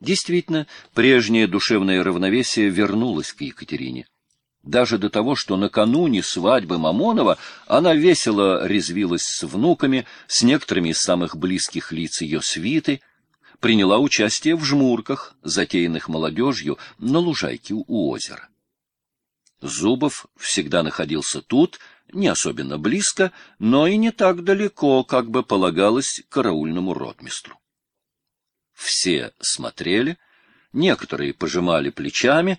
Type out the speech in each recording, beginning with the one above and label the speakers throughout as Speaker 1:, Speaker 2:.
Speaker 1: Действительно, прежнее душевное равновесие вернулось к Екатерине. Даже до того, что накануне свадьбы Мамонова она весело резвилась с внуками, с некоторыми из самых близких лиц ее свиты, приняла участие в жмурках, затеянных молодежью на лужайке у озера. Зубов всегда находился тут, не особенно близко, но и не так далеко, как бы полагалось караульному ротмистру. Все смотрели, некоторые пожимали плечами,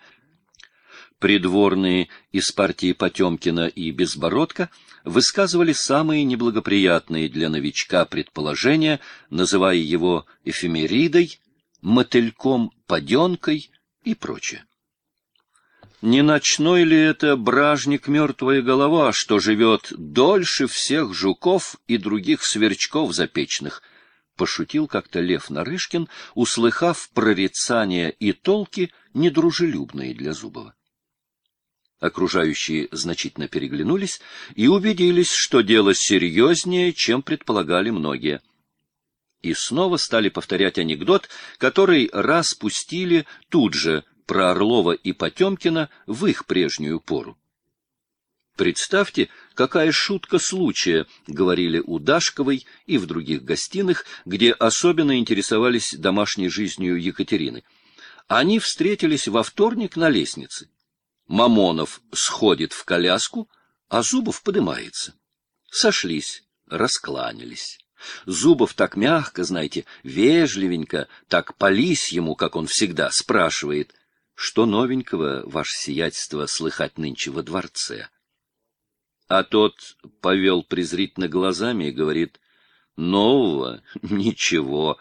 Speaker 1: придворные из партии Потемкина и Безбородка высказывали самые неблагоприятные для новичка предположения, называя его эфемеридой, мотыльком-паденкой и прочее. Не ночной ли это бражник мертвая голова, что живет дольше всех жуков и других сверчков запечных? Пошутил как-то Лев Нарышкин, услыхав прорицания и толки, недружелюбные для Зубова. Окружающие значительно переглянулись и убедились, что дело серьезнее, чем предполагали многие. И снова стали повторять анекдот, который раз пустили тут же, про Орлова и Потемкина в их прежнюю пору. «Представьте, какая шутка случая», — говорили у Дашковой и в других гостиных, где особенно интересовались домашней жизнью Екатерины. Они встретились во вторник на лестнице. Мамонов сходит в коляску, а Зубов подымается. Сошлись, раскланялись. Зубов так мягко, знаете, вежливенько, так полись ему, как он всегда, спрашивает — что новенького, ваше сиятельство, слыхать нынче во дворце? А тот повел презрительно глазами и говорит, нового ничего,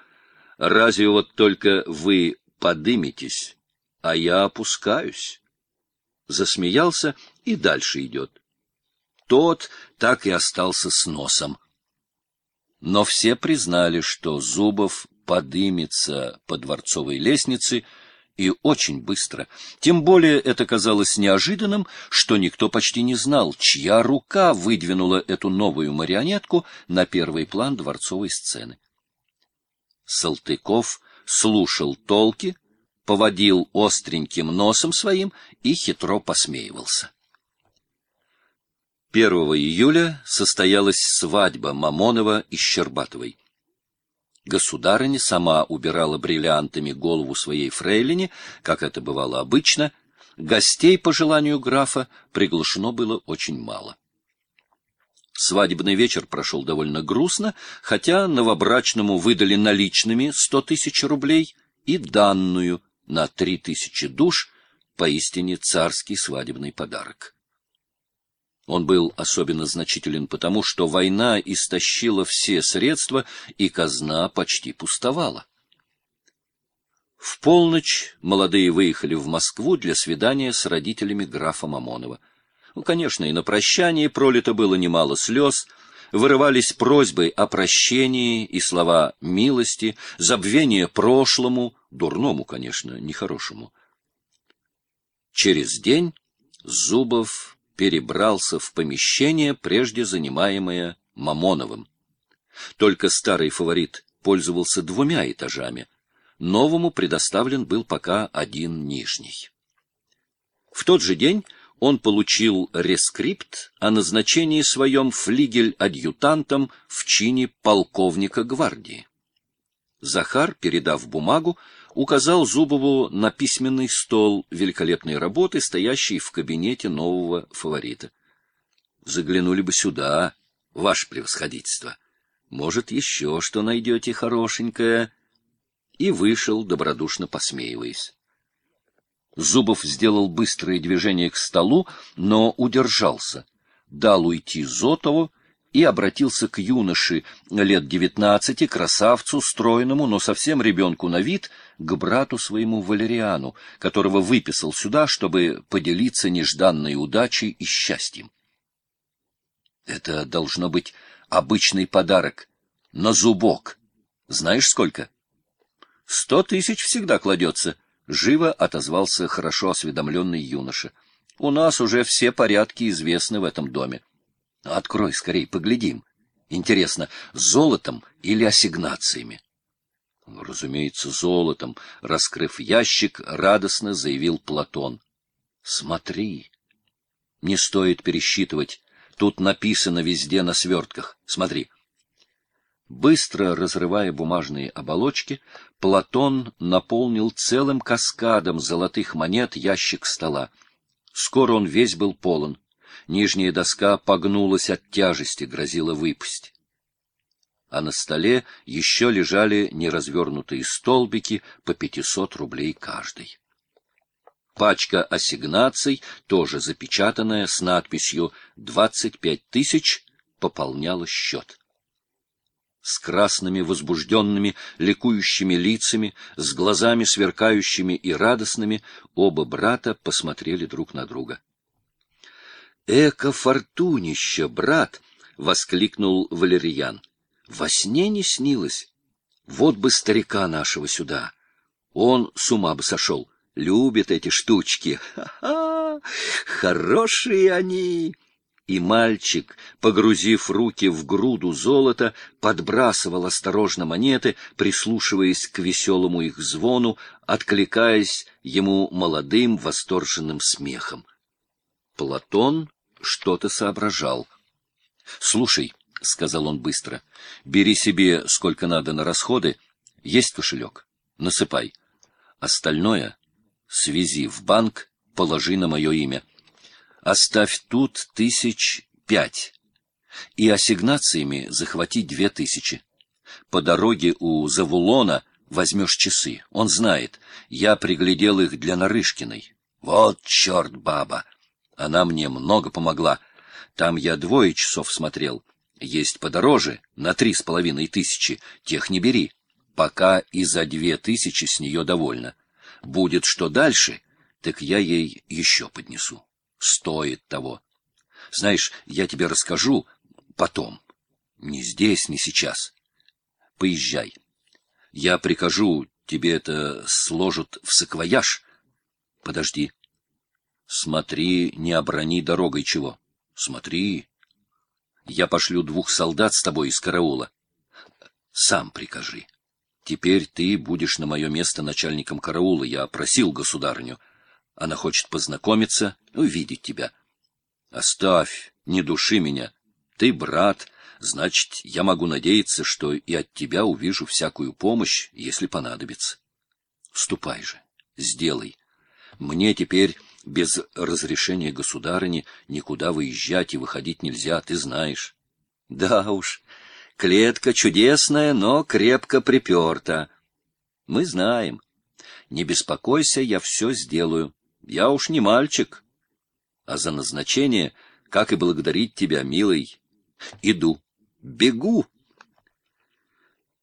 Speaker 1: разве вот только вы подыметесь, а я опускаюсь. Засмеялся и дальше идет. Тот так и остался с носом. Но все признали, что Зубов подымется по дворцовой лестнице — и очень быстро. Тем более это казалось неожиданным, что никто почти не знал, чья рука выдвинула эту новую марионетку на первый план дворцовой сцены. Салтыков слушал толки, поводил остреньким носом своим и хитро посмеивался. 1 июля состоялась свадьба Мамонова и Щербатовой. Государыня сама убирала бриллиантами голову своей фрейлине, как это бывало обычно. Гостей, по желанию графа, приглашено было очень мало. Свадебный вечер прошел довольно грустно, хотя новобрачному выдали наличными сто тысяч рублей и данную на три тысячи душ, поистине царский свадебный подарок. Он был особенно значителен потому, что война истощила все средства, и казна почти пустовала. В полночь молодые выехали в Москву для свидания с родителями графа Мамонова. Ну, конечно, и на прощании пролито было немало слез, вырывались просьбы о прощении и слова милости, забвения прошлому, дурному, конечно, нехорошему. Через день Зубов перебрался в помещение, прежде занимаемое Мамоновым. Только старый фаворит пользовался двумя этажами. Новому предоставлен был пока один нижний. В тот же день он получил рескрипт о назначении своем флигель-адъютантом в чине полковника гвардии. Захар, передав бумагу, указал Зубову на письменный стол великолепной работы, стоящий в кабинете нового фаворита. Заглянули бы сюда, ваше превосходительство. Может, еще что найдете хорошенькое? И вышел, добродушно посмеиваясь. Зубов сделал быстрое движение к столу, но удержался. Дал уйти Зотову, и обратился к юноше лет девятнадцати, красавцу, стройному, но совсем ребенку на вид, к брату своему Валериану, которого выписал сюда, чтобы поделиться нежданной удачей и счастьем. Это должно быть обычный подарок, на зубок. Знаешь, сколько? Сто тысяч всегда кладется, — живо отозвался хорошо осведомленный юноша. У нас уже все порядки известны в этом доме. Открой скорей, поглядим. Интересно, золотом или ассигнациями? Разумеется, золотом. Раскрыв ящик, радостно заявил Платон. Смотри. Не стоит пересчитывать. Тут написано везде на свертках. Смотри. Быстро разрывая бумажные оболочки, Платон наполнил целым каскадом золотых монет ящик стола. Скоро он весь был полон. Нижняя доска погнулась от тяжести, грозила выпасть а на столе еще лежали неразвернутые столбики по 500 рублей каждый. Пачка ассигнаций, тоже запечатанная, с надписью «25 тысяч», пополняла счет. С красными, возбужденными, ликующими лицами, с глазами сверкающими и радостными, оба брата посмотрели друг на друга. «Эко фортунище, брат!» — воскликнул Валерьян. Во сне не снилось. Вот бы старика нашего сюда. Он с ума бы сошел. Любит эти штучки. Ха-ха! Хорошие они! И мальчик, погрузив руки в груду золота, подбрасывал осторожно монеты, прислушиваясь к веселому их звону, откликаясь ему молодым восторженным смехом. Платон что-то соображал. — Слушай, — сказал он быстро. — Бери себе сколько надо на расходы. Есть кошелек? Насыпай. Остальное свези в банк, положи на мое имя. Оставь тут тысяч пять. И ассигнациями захвати две тысячи. По дороге у Завулона возьмешь часы. Он знает. Я приглядел их для Нарышкиной. Вот черт, баба! Она мне много помогла. Там я двое часов смотрел. Есть подороже, на три с половиной тысячи, тех не бери. Пока и за две тысячи с нее довольно. Будет что дальше, так я ей еще поднесу. Стоит того. Знаешь, я тебе расскажу потом. Не здесь, не сейчас. Поезжай. Я прикажу, тебе это сложат в саквояж. Подожди. Смотри, не оброни дорогой чего. Смотри, я пошлю двух солдат с тобой из караула. Сам прикажи. Теперь ты будешь на мое место начальником караула. Я просил государыню. Она хочет познакомиться, увидеть тебя. Оставь, не души меня. Ты брат, значит, я могу надеяться, что и от тебя увижу всякую помощь, если понадобится. Ступай же, сделай. Мне теперь без разрешения государыни никуда выезжать и выходить нельзя, ты знаешь. Да уж, клетка чудесная, но крепко приперта. Мы знаем. Не беспокойся, я все сделаю. Я уж не мальчик. А за назначение, как и благодарить тебя, милый, иду, бегу.